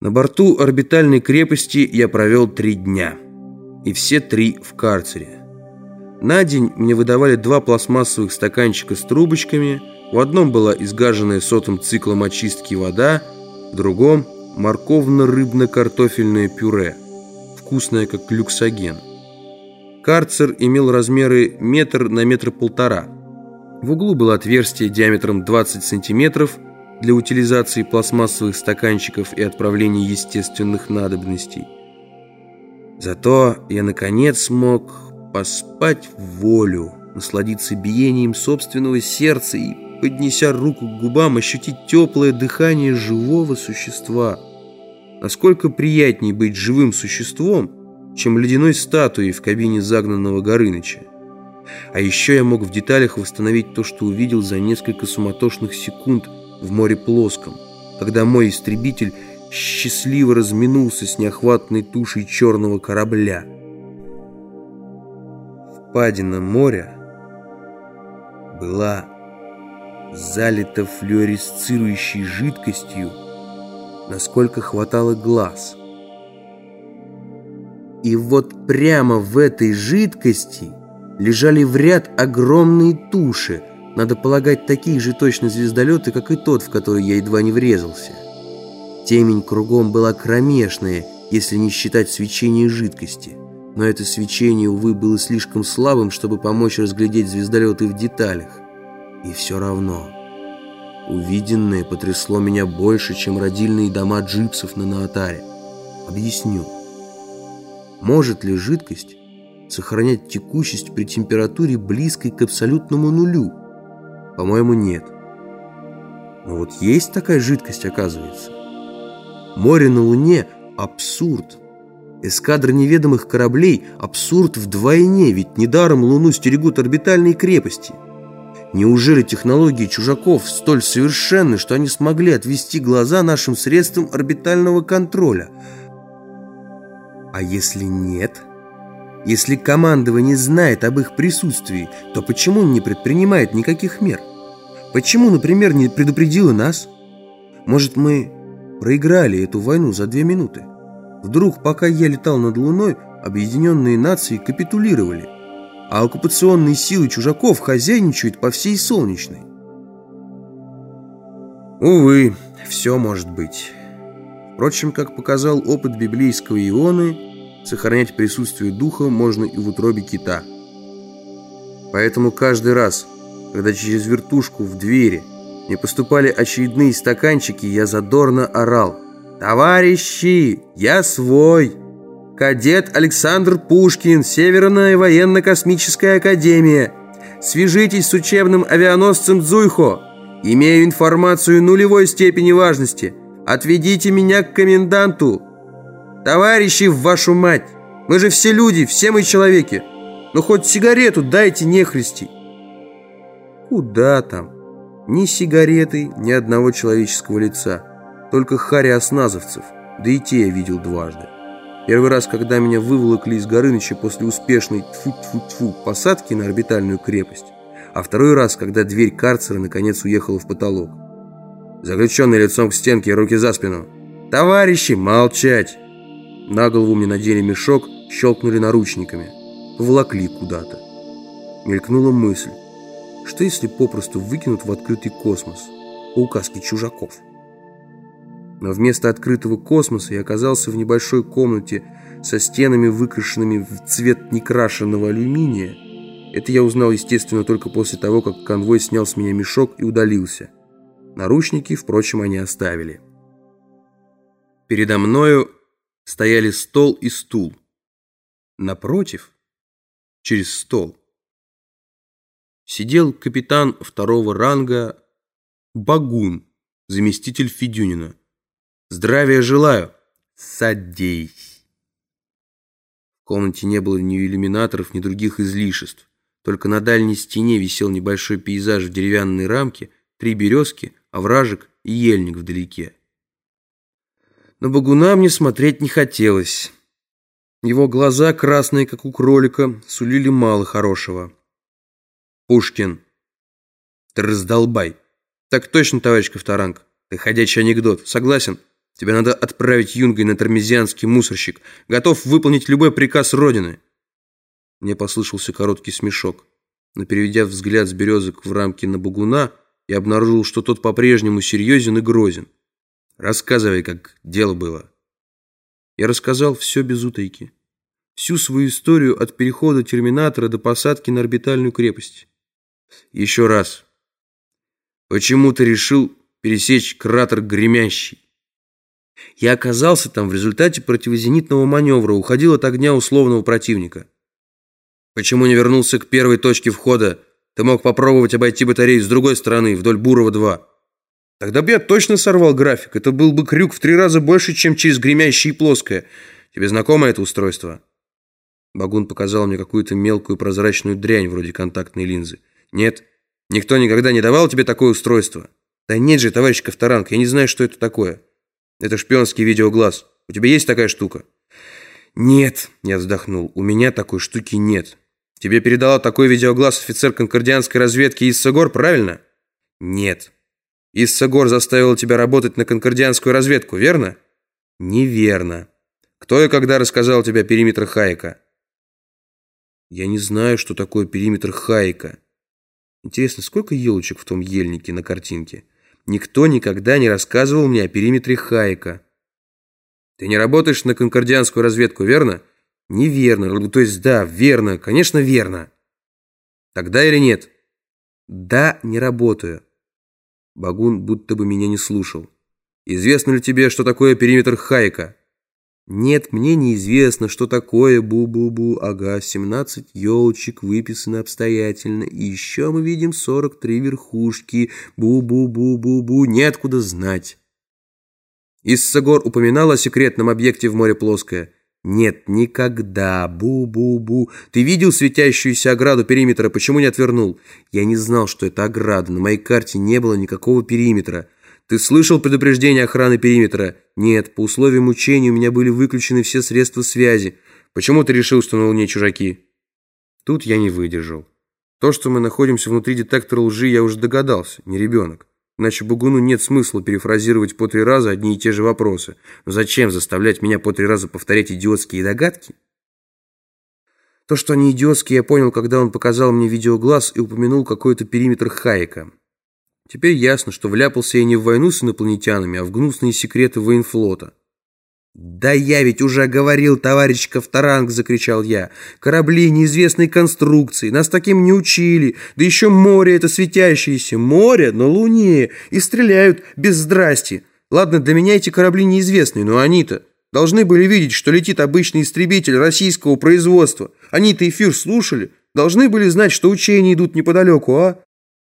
На борту орбитальной крепости я провел три дня. И все три в карцере. На день мне выдавали два пластмассовых стаканчика с трубочками. В одном была изгаженная сотым циклом очистки вода, в другом – морковно-рыбно-картофельное пюре, вкусное как люксоген. Карцер имел размеры метр на метр полтора. В углу было отверстие диаметром 20 сантиметров – для утилизации пластмассовых стаканчиков и отправления естественных надобностей. Зато я, наконец, смог поспать в волю, насладиться биением собственного сердца и, поднеся руку к губам, ощутить теплое дыхание живого существа. Насколько приятнее быть живым существом, чем ледяной статуей в кабине загнанного Горыныча. А еще я мог в деталях восстановить то, что увидел за несколько суматошных секунд – в море плоском, когда мой истребитель счастливо разминулся с неохватной тушей черного корабля. Впадина моря была залита флюоресцирующей жидкостью, насколько хватало глаз. И вот прямо в этой жидкости лежали в ряд огромные туши, надо полагать, такие же точно звездолеты, как и тот, в который я едва не врезался. Темень кругом была кромешная, если не считать свечение жидкости. Но это свечение, увы, было слишком слабым, чтобы помочь разглядеть звездолеты в деталях. И все равно. Увиденное потрясло меня больше, чем родильные дома джипсов на Наатаре. Объясню. Может ли жидкость сохранять текучесть при температуре близкой к абсолютному нулю? По-моему, нет. Но вот есть такая жидкость, оказывается. Море на Луне – абсурд. Эскадра неведомых кораблей – абсурд вдвойне, ведь недаром Луну стерегут орбитальные крепости. Неужели технологии чужаков столь совершенны, что они смогли отвести глаза нашим средствам орбитального контроля? А если нет – если командование знает об их присутствии, то почему не предпринимает никаких мер? Почему, например, не предупредило нас? Может, мы проиграли эту войну за две минуты? Вдруг, пока я летал над Луной, объединенные нации капитулировали, а оккупационные силы чужаков хозяйничают по всей Солнечной? Увы, все может быть. Впрочем, как показал опыт библейского Ионы, сохранять присутствие духа можно и в утробе кита. Поэтому каждый раз, когда через вертушку в двери не поступали очередные стаканчики, я задорно орал. «Товарищи, я свой! Кадет Александр Пушкин, Северная военно-космическая академия. Свяжитесь с учебным авианосцем Дзуйхо. Имею информацию нулевой степени важности. Отведите меня к коменданту. Товарищи, в вашу мать! Мы же все люди, все мы человеки. Ну хоть сигарету дайте нехристи. Куда там? Ни сигареты, ни одного человеческого лица. Только хари осназовцев. Да и те я видел дважды. Первый раз, когда меня выволокли из Горыныча после успешной тфу-тфу-тфу посадки на орбитальную крепость. А второй раз, когда дверь карцера наконец уехала в потолок. Заключенный лицом к стенке, руки за спину. «Товарищи, молчать!» На голову мне надели мешок, щелкнули наручниками. Поволокли куда-то. Мелькнула мысль, что если попросту выкинут в открытый космос по указке чужаков? Но вместо открытого космоса я оказался в небольшой комнате со стенами, выкрашенными в цвет некрашенного алюминия. Это я узнал, естественно, только после того, как конвой снял с меня мешок и удалился. Наручники, впрочем, они оставили. Передо мною стояли стол и стул. Напротив, через стол, сидел капитан второго ранга Багун, заместитель Федюнина. «Здравия желаю!» «Садись!» В комнате не было ни иллюминаторов, ни других излишеств. Только на дальней стене висел небольшой пейзаж в деревянной рамке, три березки, овражек и ельник вдалеке. На Багуна мне смотреть не хотелось. Его глаза, красные, как у кролика, сулили мало хорошего. Пушкин. Ты раздолбай. Так точно, товарищ Ковторанг. Ты ходячий анекдот. Согласен? Тебя надо отправить юнгой на тормезианский мусорщик. Готов выполнить любой приказ Родины. Мне послышался короткий смешок. Но переведя взгляд с березок в рамки на Бугуна, я обнаружил, что тот по-прежнему серьезен и грозен. Рассказывай, как дело было. Я рассказал все без утайки. Всю свою историю от перехода терминатора до посадки на орбитальную крепость. Еще раз. Почему ты решил пересечь кратер Гремящий? Я оказался там в результате противозенитного маневра, уходил от огня условного противника. Почему не вернулся к первой точке входа? Ты мог попробовать обойти батарею с другой стороны, вдоль Бурова-2. Тогда бы я точно сорвал график. Это был бы крюк в три раза больше, чем через гремящее и плоское. Тебе знакомо это устройство? Багун показал мне какую-то мелкую прозрачную дрянь вроде контактной линзы. Нет, никто никогда не давал тебе такое устройство. Да нет же, товарищ Ковторанг, я не знаю, что это такое. Это шпионский видеоглаз. У тебя есть такая штука? Нет, я вздохнул. У меня такой штуки нет. Тебе передала такой видеоглаз офицер конкордианской разведки Иссагор, правильно? Нет. Иссагор заставил тебя работать на конкордианскую разведку, верно? Неверно. Кто и когда рассказал тебе о периметре Хайека? Я не знаю, что такое периметр Хайека. Интересно, сколько елочек в том ельнике на картинке? Никто никогда не рассказывал мне о периметре Хайека. Ты не работаешь на конкордианскую разведку, верно? Неверно. То есть да, верно. Конечно, верно. Тогда или нет? Да, не работаю. Багун будто бы меня не слушал. Известно ли тебе, что такое периметр Хайека? Нет, мне неизвестно, что такое бу-бу-бу. Ага, 17 елочек выписаны обстоятельно. И еще мы видим 43 верхушки. Бу-бу-бу-бу-бу. Неоткуда знать. Иссагор упоминал о секретном объекте в море Плоское. Нет, никогда. Бу-бу-бу. Ты видел светящуюся ограду периметра? Почему не отвернул? Я не знал, что это ограда. На моей карте не было никакого периметра. Ты слышал предупреждение охраны периметра? Нет, по условиям учения у меня были выключены все средства связи. Почему ты решил, что на Луне чужаки? Тут я не выдержал. То, что мы находимся внутри детектора лжи, я уже догадался, не ребенок. Иначе Бугуну нет смысла перефразировать по три раза одни и те же вопросы. Но зачем заставлять меня по три раза повторять идиотские догадки? То, что они идиотские, я понял, когда он показал мне видеоглаз и упомянул какой-то периметр Хайека. Теперь ясно, что вляпался я не в войну с инопланетянами, а в гнусные секреты военфлота. «Да я ведь уже говорил, товарищ Ковторанг!» – закричал я. «Корабли неизвестной конструкции, нас таким не учили, да еще море это светящееся, море на Луне, и стреляют без здрасти. Ладно, для меня эти корабли неизвестные, но они-то должны были видеть, что летит обычный истребитель российского производства. Они-то эфир слушали, должны были знать, что учения идут неподалеку, а?»